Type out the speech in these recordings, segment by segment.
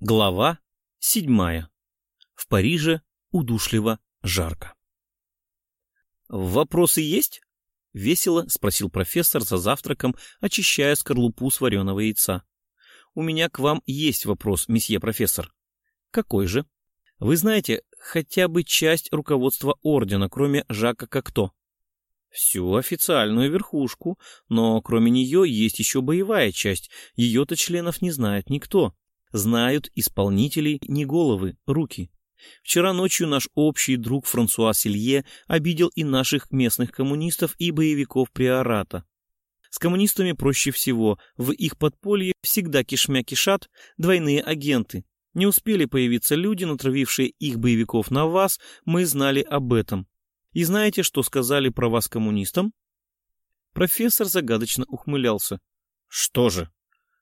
Глава седьмая. В Париже удушливо жарко. «Вопросы есть?» — весело спросил профессор за завтраком, очищая скорлупу с вареного яйца. «У меня к вам есть вопрос, месье профессор». «Какой же?» «Вы знаете хотя бы часть руководства ордена, кроме Жака Кокто?» «Всю официальную верхушку, но кроме нее есть еще боевая часть, ее-то членов не знает никто». Знают исполнителей не головы, руки. Вчера ночью наш общий друг Франсуа Селье обидел и наших местных коммунистов, и боевиков Приората. С коммунистами проще всего, в их подполье всегда кишмя кишат двойные агенты. Не успели появиться люди, натравившие их боевиков на вас, мы знали об этом. И знаете, что сказали про вас коммунистам? Профессор загадочно ухмылялся. Что же?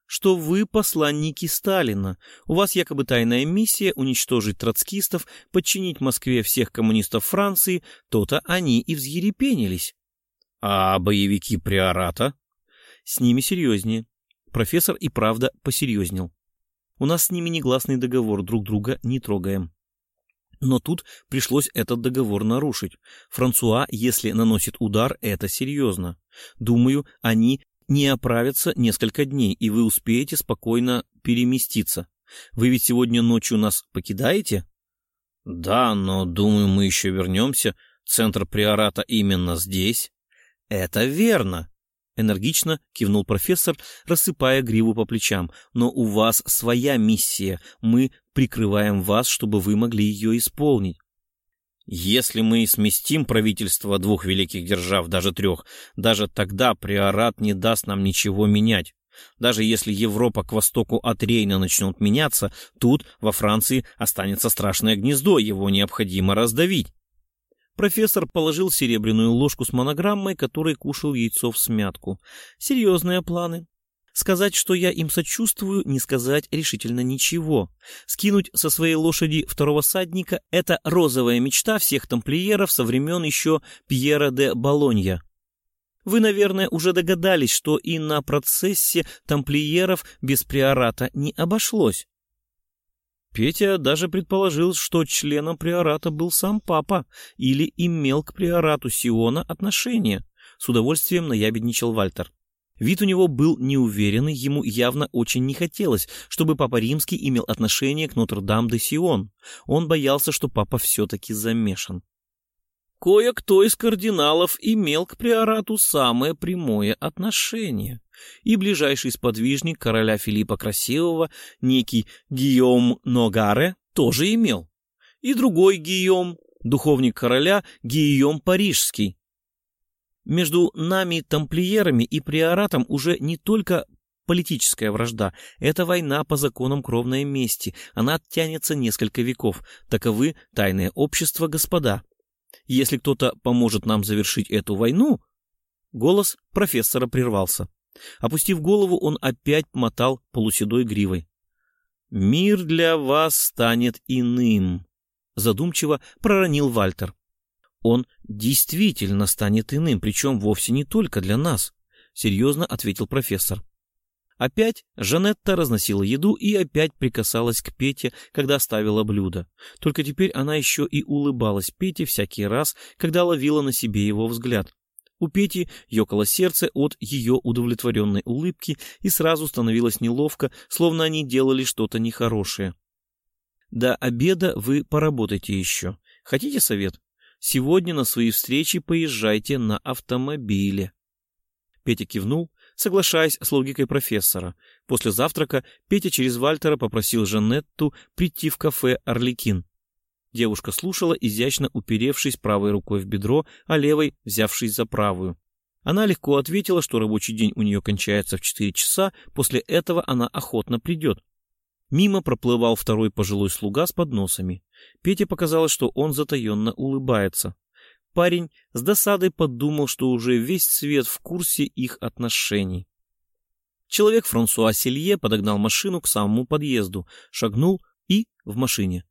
Что вы посланники Сталина. У вас якобы тайная миссия уничтожить троцкистов, подчинить Москве всех коммунистов Франции, то-то они и взъерепенились. А боевики Приората? С ними серьезнее. Профессор и правда посерьезнел. У нас с ними негласный договор, друг друга не трогаем. Но тут пришлось этот договор нарушить. Франсуа, если наносит удар, это серьезно. Думаю, они не оправятся несколько дней, и вы успеете спокойно переместиться. Вы ведь сегодня ночью нас покидаете? Да, но думаю, мы еще вернемся. Центр приората именно здесь. Это верно. Энергично кивнул профессор, рассыпая гриву по плечам. Но у вас своя миссия. Мы прикрываем вас, чтобы вы могли ее исполнить. Если мы сместим правительство двух великих держав, даже трех, даже тогда приорат не даст нам ничего менять. Даже если Европа к востоку от Рейна начнет меняться, тут, во Франции, останется страшное гнездо, его необходимо раздавить. Профессор положил серебряную ложку с монограммой, которой кушал яйцо в смятку. Серьезные планы. Сказать, что я им сочувствую, не сказать решительно ничего. Скинуть со своей лошади второго садника — это розовая мечта всех тамплиеров со времен еще Пьера де Болонья. Вы, наверное, уже догадались, что и на процессе тамплиеров без приората не обошлось. Петя даже предположил, что членом приората был сам папа или имел к приорату Сиона отношение. С удовольствием наябедничал Вальтер. Вид у него был неуверенный, ему явно очень не хотелось, чтобы Папа Римский имел отношение к Нотр-Дам-де-Сион. Он боялся, что папа все-таки замешан. Кое-кто из кардиналов имел к приорату самое прямое отношение, и ближайший сподвижник короля Филиппа Красивого, некий Гийом Ногаре, тоже имел. И другой Гийом, духовник короля Гийом Парижский, между нами, тамплиерами и приоратом уже не только политическая вражда. Это война по законам кровной мести. Она тянется несколько веков. Таковы тайные общества, господа. Если кто-то поможет нам завершить эту войну... Голос профессора прервался. Опустив голову, он опять мотал полуседой гривой. «Мир для вас станет иным», — задумчиво проронил Вальтер он действительно станет иным, причем вовсе не только для нас, — серьезно ответил профессор. Опять Жанетта разносила еду и опять прикасалась к Пете, когда ставила блюдо. Только теперь она еще и улыбалась Пете всякий раз, когда ловила на себе его взгляд. У Пети ёкало сердце от ее удовлетворенной улыбки и сразу становилось неловко, словно они делали что-то нехорошее. «До обеда вы поработайте еще. Хотите совет?» Сегодня на свои встречи поезжайте на автомобиле. Петя кивнул, соглашаясь с логикой профессора. После завтрака Петя через Вальтера попросил Жанетту прийти в кафе «Орликин». Девушка слушала, изящно уперевшись правой рукой в бедро, а левой взявшись за правую. Она легко ответила, что рабочий день у нее кончается в четыре часа, после этого она охотно придет. Мимо проплывал второй пожилой слуга с подносами. Пете показалось, что он затаенно улыбается. Парень с досадой подумал, что уже весь свет в курсе их отношений. Человек Франсуа Селье подогнал машину к самому подъезду, шагнул и в машине.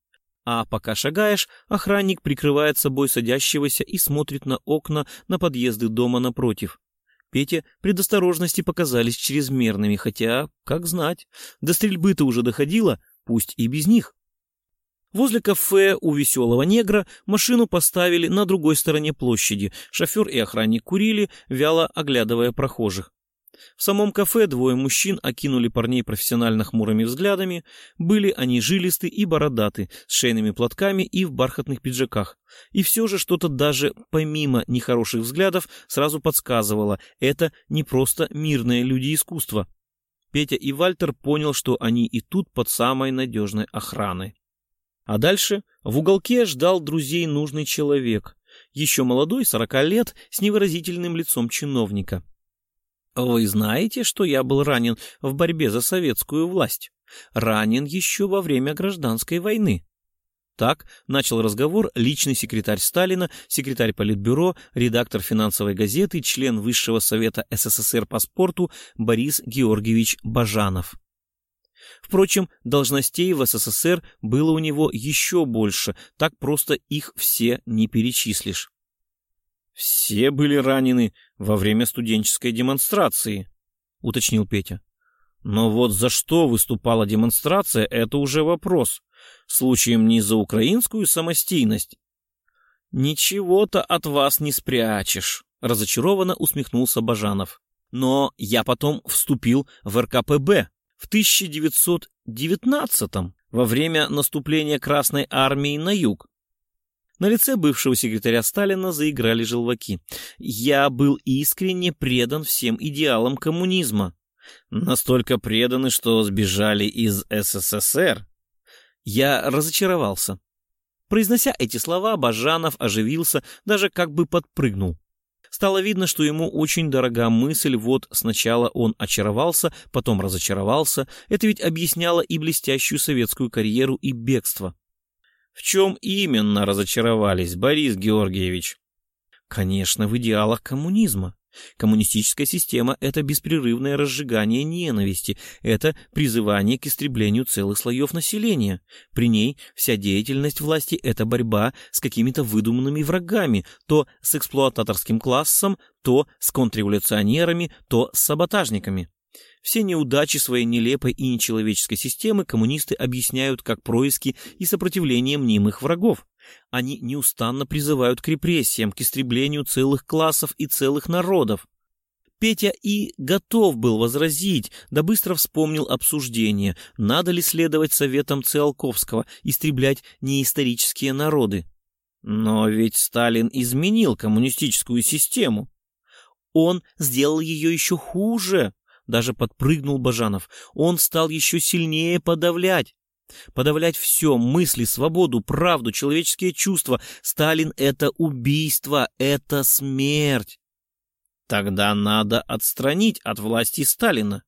А пока шагаешь, охранник прикрывает собой садящегося и смотрит на окна на подъезды дома напротив. Пете предосторожности показались чрезмерными, хотя, как знать, до стрельбы-то уже доходило, пусть и без них. Возле кафе у веселого негра машину поставили на другой стороне площади. Шофер и охранник курили, вяло оглядывая прохожих. В самом кафе двое мужчин окинули парней профессионально хмурыми взглядами. Были они жилисты и бородаты, с шейными платками и в бархатных пиджаках. И все же что-то даже помимо нехороших взглядов сразу подсказывало, это не просто мирные люди искусства. Петя и Вальтер понял, что они и тут под самой надежной охраной. А дальше в уголке ждал друзей нужный человек, еще молодой, сорока лет, с невыразительным лицом чиновника. «Вы знаете, что я был ранен в борьбе за советскую власть? Ранен еще во время гражданской войны». Так начал разговор личный секретарь Сталина, секретарь Политбюро, редактор финансовой газеты, член Высшего совета СССР по спорту Борис Георгиевич Бажанов. Впрочем, должностей в СССР было у него еще больше, так просто их все не перечислишь. «Все были ранены во время студенческой демонстрации», — уточнил Петя. «Но вот за что выступала демонстрация — это уже вопрос. Случаем не за украинскую самостийность». «Ничего-то от вас не спрячешь», — разочарованно усмехнулся Бажанов. «Но я потом вступил в РКПБ, в 1919-м, во время наступления Красной Армии на юг. На лице бывшего секретаря Сталина заиграли желваки. «Я был искренне предан всем идеалам коммунизма. Настолько преданы, что сбежали из СССР. Я разочаровался». Произнося эти слова, Бажанов оживился, даже как бы подпрыгнул. Стало видно, что ему очень дорога мысль, вот сначала он очаровался, потом разочаровался. Это ведь объясняло и блестящую советскую карьеру, и бегство. В чем именно разочаровались, Борис Георгиевич? Конечно, в идеалах коммунизма. Коммунистическая система — это беспрерывное разжигание ненависти, это призывание к истреблению целых слоев населения. При ней вся деятельность власти — это борьба с какими-то выдуманными врагами, то с эксплуататорским классом, то с контрреволюционерами, то с саботажниками. Все неудачи своей нелепой и нечеловеческой системы коммунисты объясняют как происки и сопротивление мнимых врагов. Они неустанно призывают к репрессиям, к истреблению целых классов и целых народов. Петя и готов был возразить, да быстро вспомнил обсуждение, надо ли следовать советам Циолковского, истреблять неисторические народы. Но ведь Сталин изменил коммунистическую систему. Он сделал ее еще хуже, даже подпрыгнул Бажанов. Он стал еще сильнее подавлять. Подавлять все, мысли, свободу, правду, человеческие чувства. Сталин — это убийство, это смерть. Тогда надо отстранить от власти Сталина.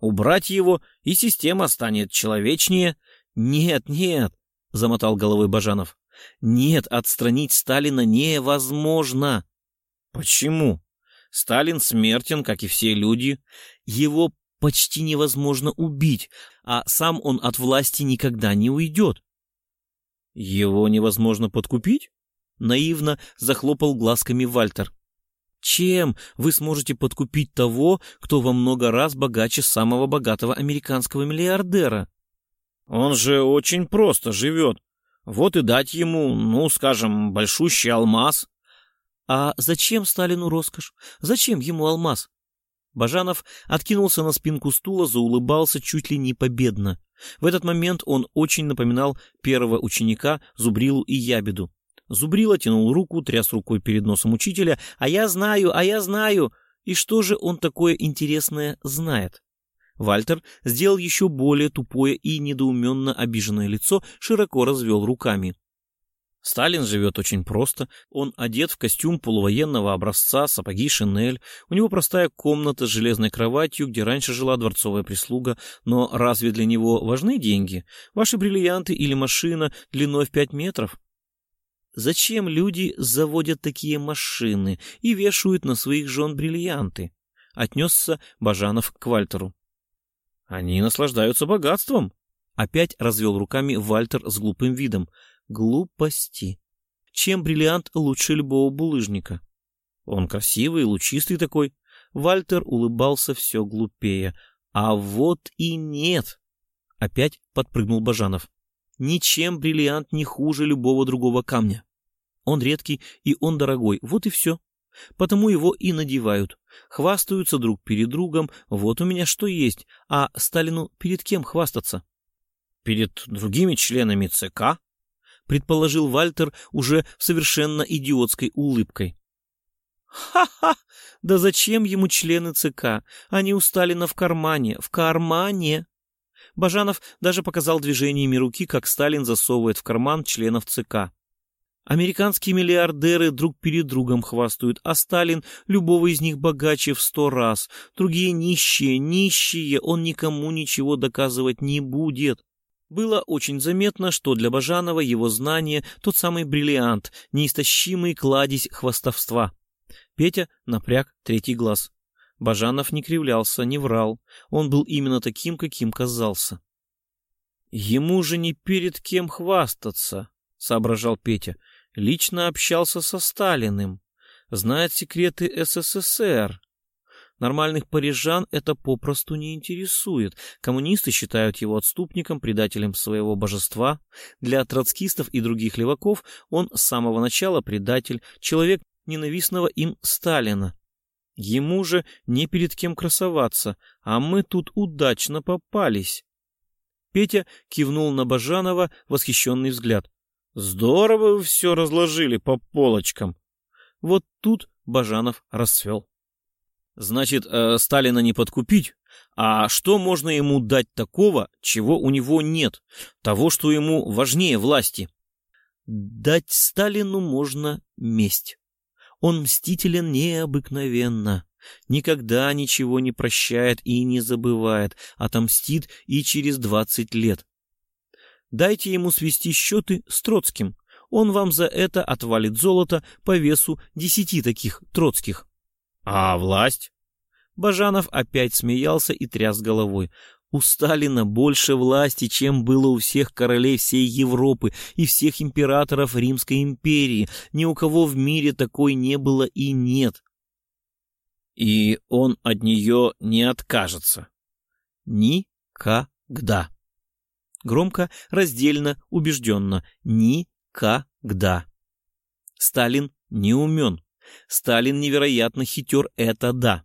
Убрать его, и система станет человечнее. Нет, нет, — замотал головой Бажанов. Нет, отстранить Сталина невозможно. Почему? Сталин смертен, как и все люди. Его почти невозможно убить, а сам он от власти никогда не уйдет. Его невозможно подкупить? Наивно захлопал глазками Вальтер. Чем вы сможете подкупить того, кто во много раз богаче самого богатого американского миллиардера? Он же очень просто живет. Вот и дать ему, ну, скажем, большущий алмаз. А зачем Сталину роскошь? Зачем ему алмаз? Бажанов откинулся на спинку стула, заулыбался чуть ли не победно. В этот момент он очень напоминал первого ученика Зубрилу и Ябеду. Зубрила тянул руку, тряс рукой перед носом учителя. «А я знаю, а я знаю!» И что же он такое интересное знает? Вальтер сделал еще более тупое и недоуменно обиженное лицо, широко развел руками. Сталин живет очень просто. Он одет в костюм полувоенного образца, сапоги Шинель. У него простая комната с железной кроватью, где раньше жила дворцовая прислуга. Но разве для него важны деньги? Ваши бриллианты или машина длиной в пять метров? Зачем люди заводят такие машины и вешают на своих жен бриллианты? Отнесся Бажанов к Вальтеру. Они наслаждаются богатством. Опять развел руками Вальтер с глупым видом. Глупости. Чем бриллиант лучше любого булыжника? Он красивый, лучистый такой. Вальтер улыбался все глупее. А вот и нет. Опять подпрыгнул Бажанов. Ничем бриллиант не хуже любого другого камня. Он редкий и он дорогой, вот и все. Потому его и надевают. Хвастаются друг перед другом, вот у меня что есть, а Сталину перед кем хвастаться? Перед другими членами ЦК? Предположил Вальтер уже совершенно идиотской улыбкой. Ха-ха! Да зачем ему члены ЦК? Они у Сталина в кармане, в кармане! Бажанов даже показал движениями руки, как Сталин засовывает в карман членов ЦК. Американские миллиардеры друг перед другом хвастают, а Сталин любого из них богаче в сто раз. Другие нищие, нищие, он никому ничего доказывать не будет. Было очень заметно, что для Бажанова его знание — тот самый бриллиант, неистощимый кладезь хвастовства. Петя напряг третий глаз. Бажанов не кривлялся, не врал. Он был именно таким, каким казался. «Ему же не перед кем хвастаться», — соображал Петя. «Лично общался со Сталиным. Знает секреты СССР. Нормальных парижан это попросту не интересует. Коммунисты считают его отступником, предателем своего божества. Для троцкистов и других леваков он с самого начала предатель, человек ненавистного им Сталина. Ему же не перед кем красоваться, а мы тут удачно попались. Петя кивнул на Бажанова восхищенный взгляд. Здорово вы все разложили по полочкам. Вот тут Бажанов расцвел. Значит, э, Сталина не подкупить? А что можно ему дать такого, чего у него нет? Того, что ему важнее власти? Дать Сталину можно месть. Он мстителен необыкновенно. Никогда ничего не прощает и не забывает, отомстит и через двадцать лет. Дайте ему свести счеты с Троцким. Он вам за это отвалит золото по весу десяти таких троцких. А власть? Бажанов опять смеялся и тряс головой. У Сталина больше власти, чем было у всех королей всей Европы и всех императоров Римской империи. Ни у кого в мире такой не было и нет. И он от нее не откажется. Никогда. Громко, раздельно, убежденно. Никогда. Сталин не умен. Сталин невероятно хитер, это да.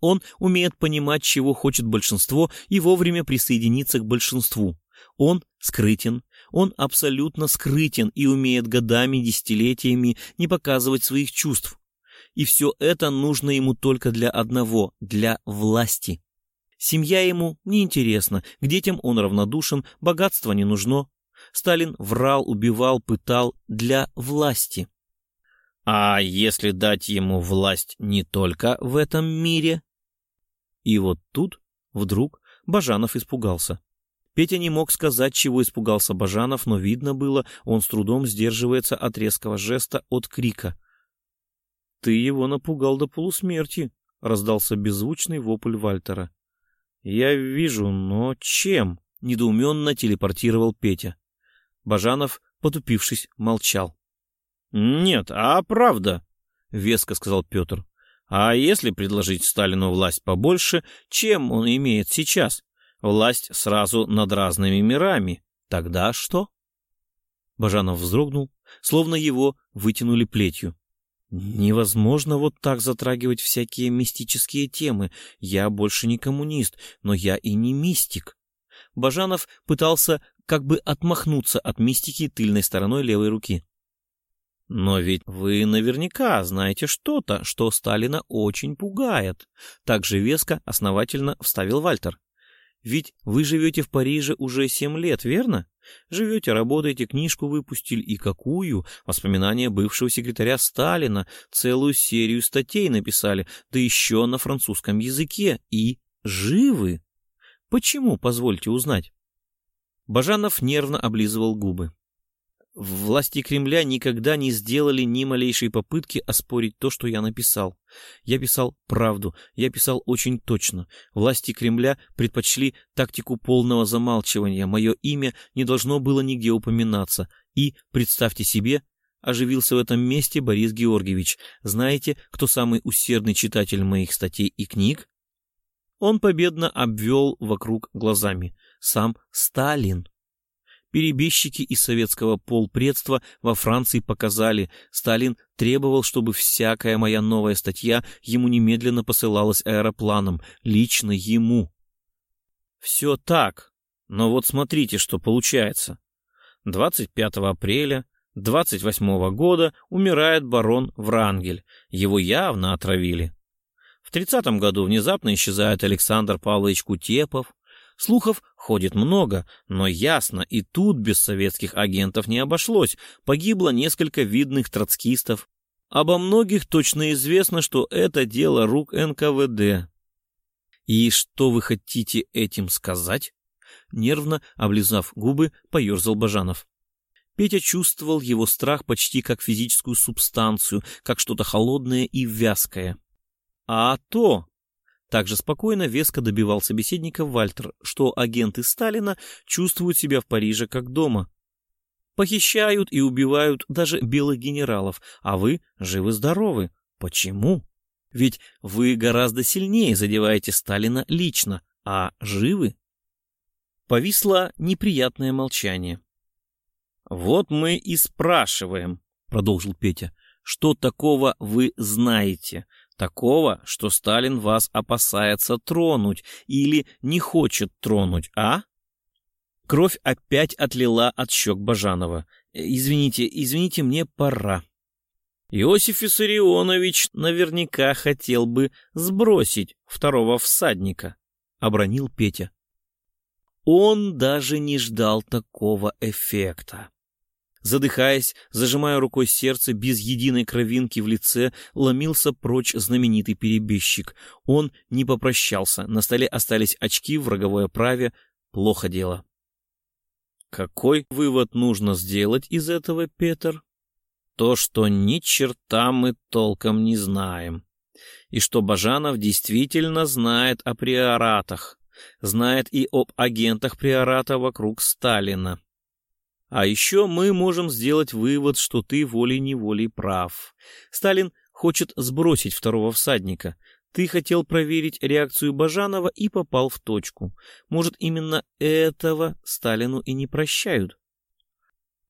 Он умеет понимать, чего хочет большинство, и вовремя присоединиться к большинству. Он скрытен, он абсолютно скрытен и умеет годами, десятилетиями не показывать своих чувств. И все это нужно ему только для одного — для власти. Семья ему неинтересна, к детям он равнодушен, богатство не нужно. Сталин врал, убивал, пытал для власти. А если дать ему власть не только в этом мире? И вот тут вдруг Бажанов испугался. Петя не мог сказать, чего испугался Бажанов, но видно было, он с трудом сдерживается от резкого жеста, от крика. «Ты его напугал до полусмерти», — раздался беззвучный вопль Вальтера. «Я вижу, но чем?» — недоуменно телепортировал Петя. Бажанов, потупившись, молчал. «Нет, а правда», — веско сказал Петр. А если предложить Сталину власть побольше, чем он имеет сейчас? Власть сразу над разными мирами. Тогда что? Бажанов вздрогнул, словно его вытянули плетью. Невозможно вот так затрагивать всякие мистические темы. Я больше не коммунист, но я и не мистик. Бажанов пытался как бы отмахнуться от мистики тыльной стороной левой руки. Но ведь вы наверняка знаете что-то, что Сталина очень пугает. Так же веско, основательно вставил Вальтер. Ведь вы живете в Париже уже семь лет, верно? Живете, работаете, книжку выпустили. И какую? Воспоминания бывшего секретаря Сталина. Целую серию статей написали, да еще на французском языке. И живы. Почему, позвольте узнать? Бажанов нервно облизывал губы. Власти Кремля никогда не сделали ни малейшей попытки оспорить то, что я написал. Я писал правду, я писал очень точно. Власти Кремля предпочли тактику полного замалчивания. Мое имя не должно было нигде упоминаться. И, представьте себе, оживился в этом месте Борис Георгиевич. Знаете, кто самый усердный читатель моих статей и книг? Он победно обвел вокруг глазами. сам Сталин. Перебежчики из советского полпредства во Франции показали, Сталин требовал, чтобы всякая моя новая статья ему немедленно посылалась аэропланом, лично ему. Все так, но вот смотрите, что получается. 25 апреля 28 года умирает барон Врангель, его явно отравили. В 30 году внезапно исчезает Александр Павлович Кутепов, Слухов ходит много, но ясно, и тут без советских агентов не обошлось. Погибло несколько видных троцкистов. Обо многих точно известно, что это дело рук НКВД. И что вы хотите этим сказать? Нервно, облизав губы, поерзал Бажанов. Петя чувствовал его страх почти как физическую субстанцию, как что-то холодное и вязкое. А то, также спокойно, веско добивал собеседника Вальтер, что агенты Сталина чувствуют себя в Париже как дома. Похищают и убивают даже белых генералов, а вы живы-здоровы. Почему? Ведь вы гораздо сильнее задеваете Сталина лично, а живы? Повисло неприятное молчание. «Вот мы и спрашиваем», — продолжил Петя, — «что такого вы знаете? Такого, что Сталин вас опасается тронуть или не хочет тронуть, а? Кровь опять отлила от щек Бажанова. Извините, извините, мне пора. Иосиф Виссарионович наверняка хотел бы сбросить второго всадника, — обронил Петя. Он даже не ждал такого эффекта. Задыхаясь, зажимая рукой сердце, без единой кровинки в лице, ломился прочь знаменитый перебежчик. Он не попрощался, на столе остались очки в роговой оправе. Плохо дело. Какой вывод нужно сделать из этого, Петр? То, что ни черта мы толком не знаем. И что Бажанов действительно знает о приоратах, знает и об агентах приората вокруг Сталина. А еще мы можем сделать вывод, что ты волей-неволей прав. Сталин хочет сбросить второго всадника. Ты хотел проверить реакцию Бажанова и попал в точку. Может, именно этого Сталину и не прощают.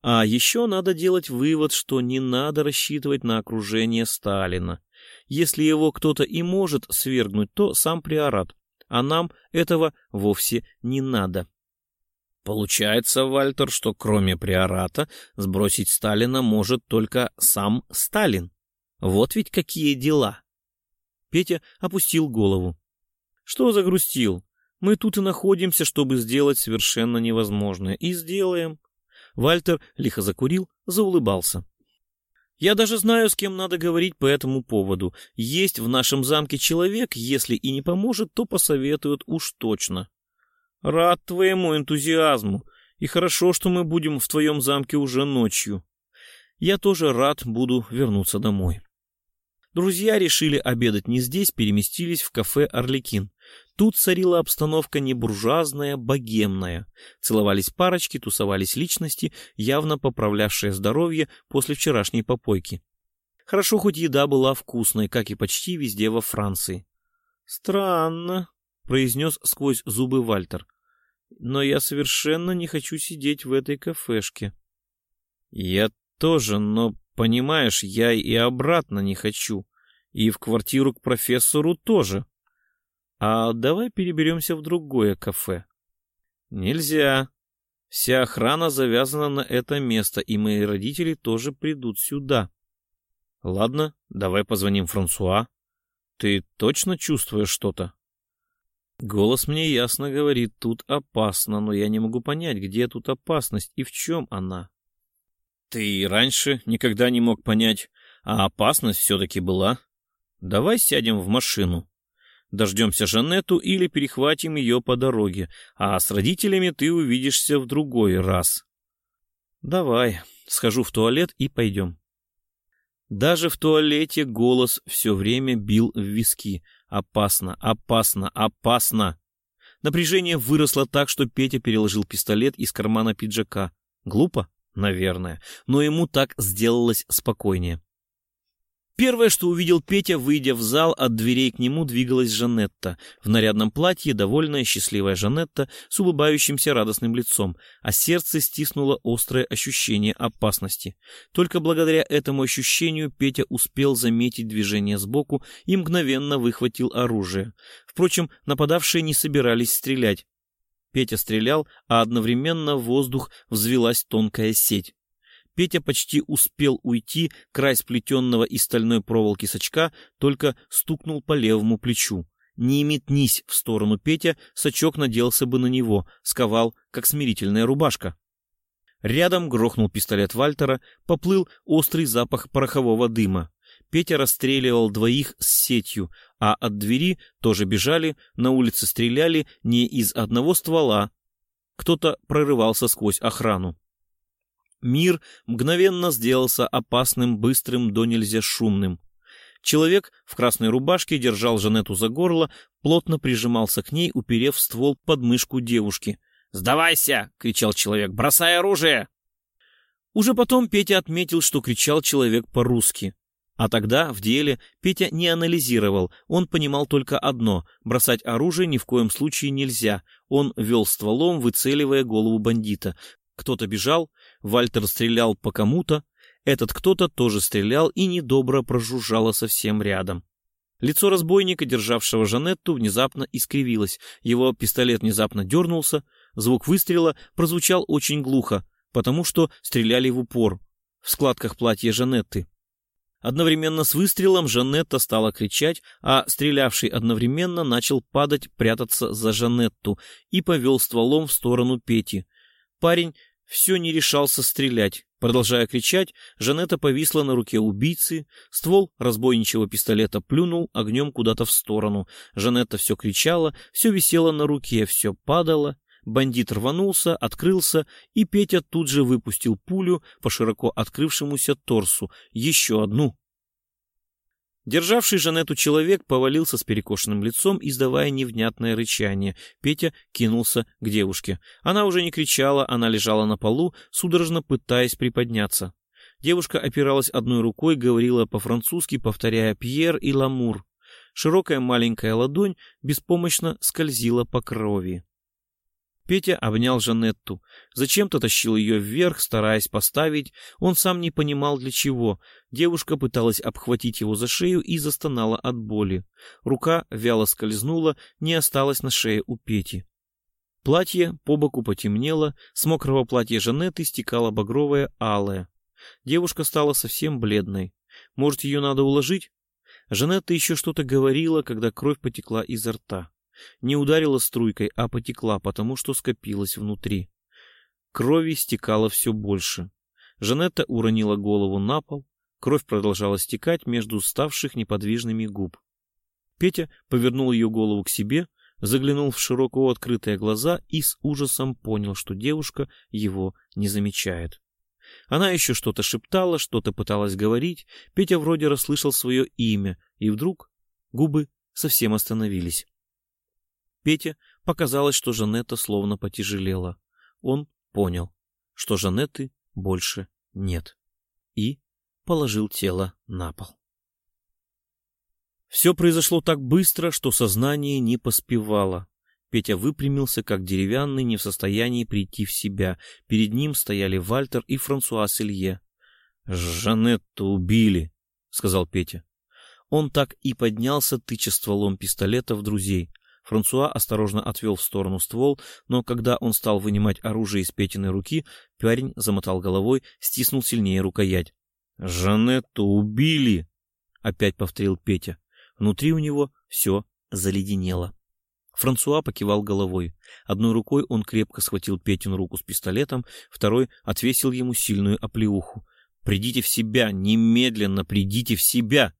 А еще надо делать вывод, что не надо рассчитывать на окружение Сталина. Если его кто-то и может свергнуть, то сам приорат, а нам этого вовсе не надо. Получается, Вальтер, что кроме приората сбросить Сталина может только сам Сталин. Вот ведь какие дела. Петя опустил голову. Что загрустил? Мы тут и находимся, чтобы сделать совершенно невозможное. И сделаем. Вальтер лихо закурил, заулыбался. Я даже знаю, с кем надо говорить по этому поводу. Есть в нашем замке человек, если и не поможет, то посоветуют уж точно. Рад твоему энтузиазму, и хорошо, что мы будем в твоем замке уже ночью. Я тоже рад буду вернуться домой. Друзья решили обедать не здесь, переместились в кафе «Орликин». Тут царила обстановка не буржуазная, богемная. Целовались парочки, тусовались личности, явно поправлявшие здоровье после вчерашней попойки. Хорошо, хоть еда была вкусной, как и почти везде во Франции. «Странно», произнес сквозь зубы Вальтер. Но я совершенно не хочу сидеть в этой кафешке. Я тоже, но, понимаешь, я и обратно не хочу. И в квартиру к профессору тоже. А давай переберемся в другое кафе. Нельзя. Вся охрана завязана на это место, и мои родители тоже придут сюда. Ладно, давай позвоним Франсуа. Ты точно чувствуешь что-то? Голос мне ясно говорит, тут опасно, но я не могу понять, где тут опасность и в чем она. Ты раньше никогда не мог понять, а опасность все-таки была. Давай сядем в машину. Дождемся Жанетту или перехватим ее по дороге, а с родителями ты увидишься в другой раз. Давай, схожу в туалет и пойдем. Даже в туалете голос все время бил в виски, Опасно, опасно, опасно. Напряжение выросло так, что Петя переложил пистолет из кармана пиджака. Глупо? Наверное. Но ему так сделалось спокойнее. Первое, что увидел Петя, выйдя в зал, от дверей к нему двигалась Жанетта. В нарядном платье, довольная, счастливая Жанетта с улыбающимся радостным лицом, а сердце стиснуло острое ощущение опасности. Только благодаря этому ощущению Петя успел заметить движение сбоку и мгновенно выхватил оружие. Впрочем, нападавшие не собирались стрелять. Петя стрелял, а одновременно в воздух взвелась тонкая сеть. Петя почти успел уйти, край сплетенного из стальной проволоки сачка только стукнул по левому плечу. Не метнись в сторону Петя, сачок наделся бы на него, сковал, как смирительная рубашка. Рядом грохнул пистолет Вальтера, поплыл острый запах порохового дыма. Петя расстреливал двоих с сетью, а от двери тоже бежали, на улице стреляли не из одного ствола. Кто-то прорывался сквозь охрану. Мир мгновенно сделался опасным, быстрым, до нельзя шумным. Человек в красной рубашке держал Жанету за горло, плотно прижимался к ней, уперев ствол под мышку девушки. «Сдавайся!» — кричал человек. «Бросай оружие!» Уже потом Петя отметил, что кричал человек по-русски. А тогда, в деле, Петя не анализировал, он понимал только одно — бросать оружие ни в коем случае нельзя. Он вел стволом, выцеливая голову бандита. Кто-то бежал, Вальтер стрелял по кому-то, этот кто-то тоже стрелял и недобро прожужжало совсем рядом. Лицо разбойника, державшего Жанетту, внезапно искривилось, его пистолет внезапно дернулся, звук выстрела прозвучал очень глухо, потому что стреляли в упор, в складках платья Жанетты. Одновременно с выстрелом Жанетта стала кричать, а стрелявший одновременно начал падать, прятаться за Жанетту и повел стволом в сторону Пети. Парень все не решался стрелять. Продолжая кричать, Жанетта повисла на руке убийцы, ствол разбойничего пистолета плюнул огнем куда-то в сторону. Жанетта все кричала, все висело на руке, все падало. Бандит рванулся, открылся, и Петя тут же выпустил пулю по широко открывшемуся торсу. Еще одну. Державший Жанету человек повалился с перекошенным лицом, издавая невнятное рычание. Петя кинулся к девушке. Она уже не кричала, она лежала на полу, судорожно пытаясь приподняться. Девушка опиралась одной рукой, говорила по-французски, повторяя «Пьер» и «Ламур». Широкая маленькая ладонь беспомощно скользила по крови. Петя обнял Жанетту. Зачем-то тащил ее вверх, стараясь поставить. Он сам не понимал для чего. Девушка пыталась обхватить его за шею и застонала от боли. Рука вяло скользнула, не осталась на шее у Пети. Платье по боку потемнело, с мокрого платья Жанетты стекала багровая алая. Девушка стала совсем бледной. Может, ее надо уложить? Жанетта еще что-то говорила, когда кровь потекла изо рта не ударила струйкой, а потекла, потому что скопилась внутри. Крови стекало все больше. Жанетта уронила голову на пол, кровь продолжала стекать между ставших неподвижными губ. Петя повернул ее голову к себе, заглянул в широко открытые глаза и с ужасом понял, что девушка его не замечает. Она еще что-то шептала, что-то пыталась говорить, Петя вроде расслышал свое имя, и вдруг губы совсем остановились. Пете показалось, что Жанетта словно потяжелела. Он понял, что Жанетты больше нет. И положил тело на пол. Все произошло так быстро, что сознание не поспевало. Петя выпрямился, как деревянный, не в состоянии прийти в себя. Перед ним стояли Вальтер и Франсуа Селье. «Жанетту убили», — сказал Петя. Он так и поднялся, тыча стволом пистолета в друзей. Франсуа осторожно отвел в сторону ствол, но когда он стал вынимать оружие из Петиной руки, парень замотал головой, стиснул сильнее рукоять. «Жанетту убили!» — опять повторил Петя. Внутри у него все заледенело. Франсуа покивал головой. Одной рукой он крепко схватил Петину руку с пистолетом, второй отвесил ему сильную оплеуху. «Придите в себя! Немедленно придите в себя!»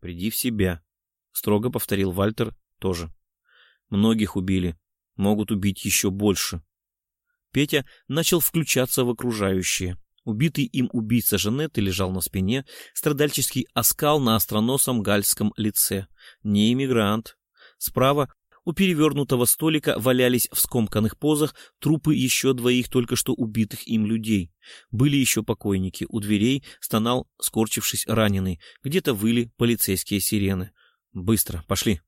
«Приди в себя!» — строго повторил Вальтер тоже. Многих убили. Могут убить еще больше. Петя начал включаться в окружающее. Убитый им убийца Жанетты лежал на спине, страдальческий оскал на остроносом гальском лице. Не иммигрант. Справа У перевернутого столика валялись в скомканных позах трупы еще двоих только что убитых им людей. Были еще покойники. У дверей стонал, скорчившись, раненый. Где-то выли полицейские сирены. «Быстро, пошли!»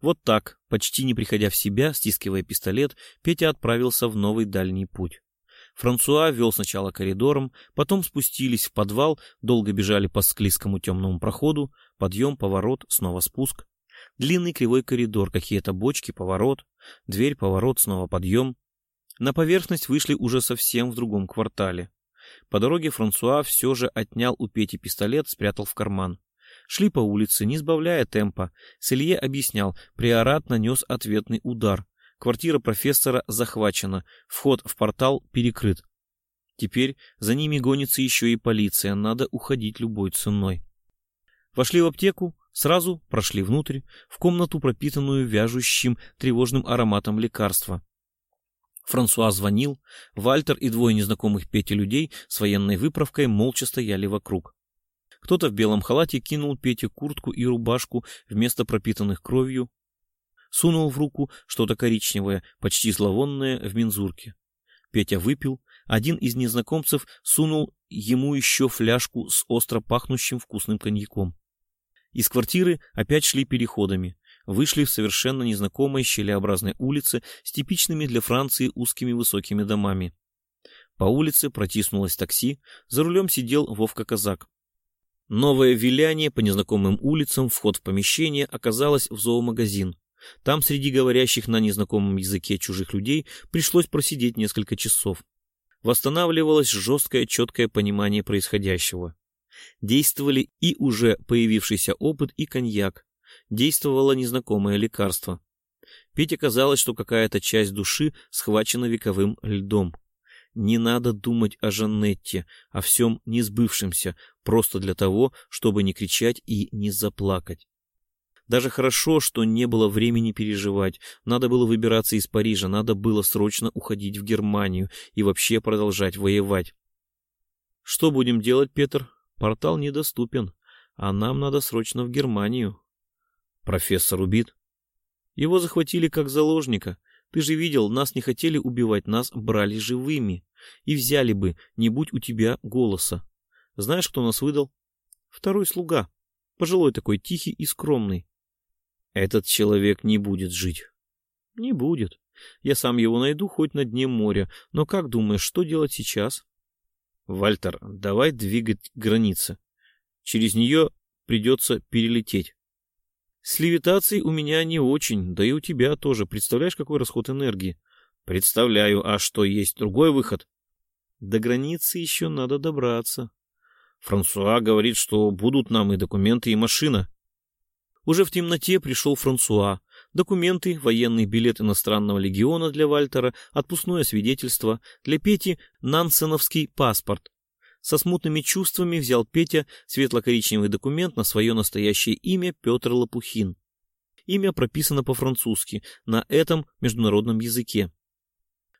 Вот так, почти не приходя в себя, стискивая пистолет, Петя отправился в новый дальний путь. Франсуа вел сначала коридором, потом спустились в подвал, долго бежали по склизкому темному проходу, подъем, поворот, снова спуск. Длинный кривой коридор, какие-то бочки, поворот, дверь, поворот, снова подъем. На поверхность вышли уже совсем в другом квартале. По дороге Франсуа все же отнял у Пети пистолет, спрятал в карман. Шли по улице, не сбавляя темпа. Селье объяснял, приорат нанес ответный удар. Квартира профессора захвачена, вход в портал перекрыт. Теперь за ними гонится еще и полиция, надо уходить любой ценой. Вошли в аптеку, сразу прошли внутрь, в комнату, пропитанную вяжущим тревожным ароматом лекарства. Франсуа звонил, Вальтер и двое незнакомых Пете людей с военной выправкой молча стояли вокруг. Кто-то в белом халате кинул Пете куртку и рубашку вместо пропитанных кровью, сунул в руку что-то коричневое, почти зловонное, в мензурке. Петя выпил, один из незнакомцев сунул ему еще фляжку с остро пахнущим вкусным коньяком. Из квартиры опять шли переходами, вышли в совершенно незнакомой щелеобразной улице с типичными для Франции узкими высокими домами. По улице протиснулось такси, за рулем сидел Вовка Казак. Новое виляние по незнакомым улицам, вход в помещение оказалось в зоомагазин. Там среди говорящих на незнакомом языке чужих людей пришлось просидеть несколько часов. Восстанавливалось жесткое, четкое понимание происходящего. Действовали и уже появившийся опыт, и коньяк. Действовало незнакомое лекарство. Пете казалось, что какая-то часть души схвачена вековым льдом. Не надо думать о Жаннетте, о всем несбывшемся, просто для того, чтобы не кричать и не заплакать. Даже хорошо, что не было времени переживать. Надо было выбираться из Парижа, надо было срочно уходить в Германию и вообще продолжать воевать. Что будем делать, Петр? Портал недоступен, а нам надо срочно в Германию. Профессор убит. Его захватили как заложника. Ты же видел, нас не хотели убивать, нас брали живыми. И взяли бы, не будь у тебя голоса. Знаешь, кто нас выдал? Второй слуга. Пожилой такой, тихий и скромный. Этот человек не будет жить. Не будет. Я сам его найду хоть на дне моря. Но как думаешь, что делать сейчас? Вальтер, давай двигать границы. Через нее придется перелететь. С левитацией у меня не очень, да и у тебя тоже. Представляешь, какой расход энергии? Представляю, а что, есть другой выход? До границы еще надо добраться. Франсуа говорит, что будут нам и документы, и машина. Уже в темноте пришел Франсуа. Документы, военный билет иностранного легиона для Вальтера, отпускное свидетельство, для Пети нансеновский паспорт. Со смутными чувствами взял Петя светло-коричневый документ на свое настоящее имя Петр Лопухин. Имя прописано по-французски, на этом международном языке.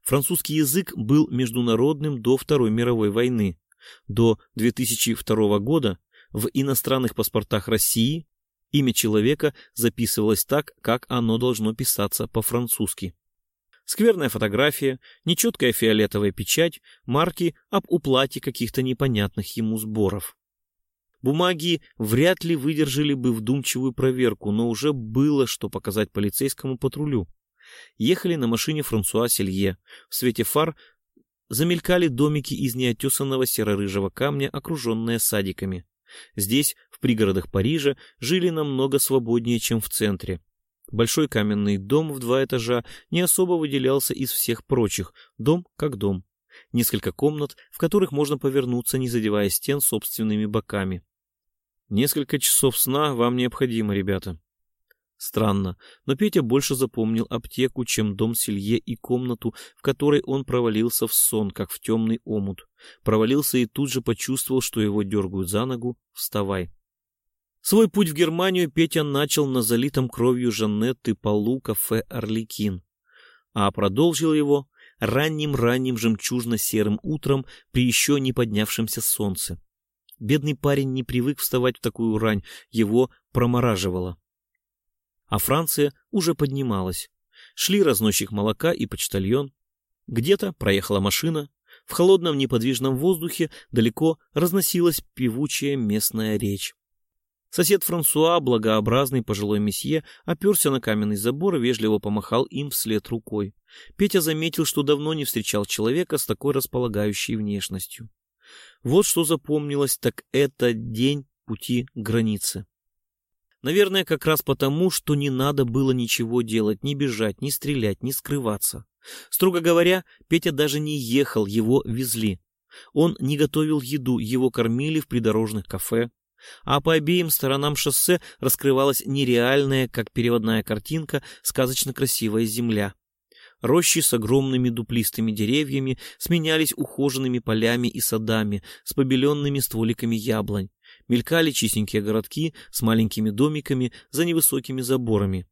Французский язык был международным до Второй мировой войны. До 2002 года в иностранных паспортах России имя человека записывалось так, как оно должно писаться по-французски. Скверная фотография, нечеткая фиолетовая печать, марки об уплате каких-то непонятных ему сборов. Бумаги вряд ли выдержали бы вдумчивую проверку, но уже было что показать полицейскому патрулю ехали на машине Франсуа Селье. В свете фар замелькали домики из неотесанного серо-рыжего камня, окруженные садиками. Здесь, в пригородах Парижа, жили намного свободнее, чем в центре. Большой каменный дом в два этажа не особо выделялся из всех прочих, дом как дом. Несколько комнат, в которых можно повернуться, не задевая стен собственными боками. Несколько часов сна вам необходимо, ребята. Странно, но Петя больше запомнил аптеку, чем дом Селье и комнату, в которой он провалился в сон, как в темный омут. Провалился и тут же почувствовал, что его дергают за ногу. «Вставай!» Свой путь в Германию Петя начал на залитом кровью Жанетты полу кафе «Орликин», а продолжил его ранним-ранним жемчужно-серым утром при еще не поднявшемся солнце. Бедный парень не привык вставать в такую рань, его промораживало. А Франция уже поднималась. Шли разносчик молока и почтальон. Где-то проехала машина. В холодном неподвижном воздухе далеко разносилась певучая местная речь. Сосед Франсуа, благообразный пожилой месье, оперся на каменный забор и вежливо помахал им вслед рукой. Петя заметил, что давно не встречал человека с такой располагающей внешностью. Вот что запомнилось, так это день пути к границе. Наверное, как раз потому, что не надо было ничего делать, ни бежать, ни стрелять, ни скрываться. Строго говоря, Петя даже не ехал, его везли. Он не готовил еду, его кормили в придорожных кафе. А по обеим сторонам шоссе раскрывалась нереальная, как переводная картинка, сказочно красивая земля. Рощи с огромными дуплистыми деревьями сменялись ухоженными полями и садами с побеленными стволиками яблонь. Мелькали чистенькие городки с маленькими домиками за невысокими заборами.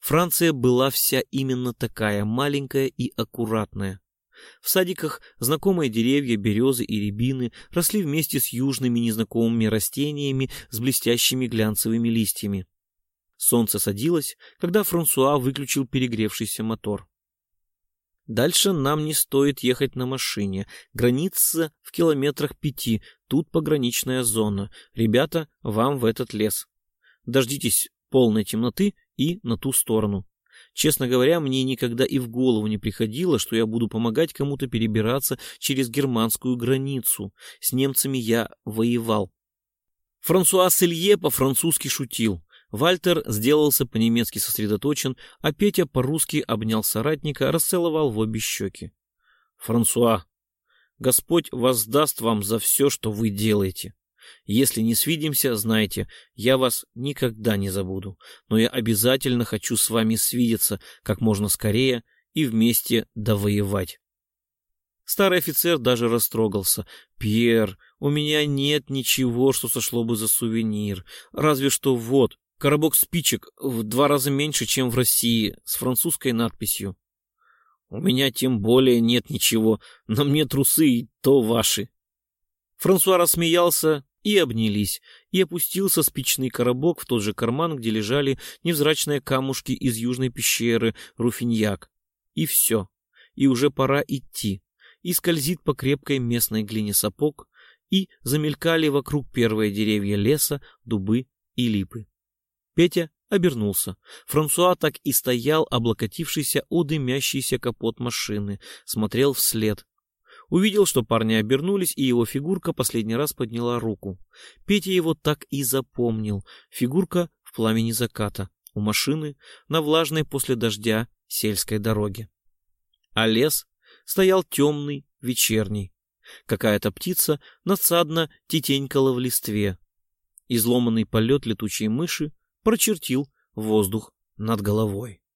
Франция была вся именно такая, маленькая и аккуратная. В садиках знакомые деревья, березы и рябины росли вместе с южными незнакомыми растениями с блестящими глянцевыми листьями. Солнце садилось, когда Франсуа выключил перегревшийся мотор. Дальше нам не стоит ехать на машине. Граница в километрах пяти. Тут пограничная зона. Ребята, вам в этот лес. Дождитесь полной темноты и на ту сторону. Честно говоря, мне никогда и в голову не приходило, что я буду помогать кому-то перебираться через германскую границу. С немцами я воевал. Франсуа Селье по-французски шутил. Вальтер сделался по-немецки сосредоточен, а Петя по-русски обнял соратника, расцеловал в обе щеки. «Франсуа, Господь воздаст вам за все, что вы делаете. Если не свидимся, знайте, я вас никогда не забуду, но я обязательно хочу с вами свидеться как можно скорее и вместе довоевать». Старый офицер даже растрогался. «Пьер, у меня нет ничего, что сошло бы за сувенир. Разве что вот, Коробок спичек в два раза меньше, чем в России, с французской надписью. У меня тем более нет ничего, на мне трусы и то ваши. Франсуа рассмеялся и обнялись, и опустился спичный коробок в тот же карман, где лежали невзрачные камушки из южной пещеры Руфиньяк. И все. И уже пора идти. И скользит по крепкой местной глине сапог, и замелькали вокруг первые деревья леса, дубы и липы. Петя обернулся. Франсуа так и стоял, облокотившийся о дымящийся капот машины, смотрел вслед. Увидел, что парни обернулись, и его фигурка последний раз подняла руку. Петя его так и запомнил. Фигурка в пламени заката, у машины, на влажной после дождя сельской дороге. А лес стоял темный, вечерний. Какая-то птица надсадно тетенькала в листве. Изломанный полет летучей мыши прочертил воздух над головой.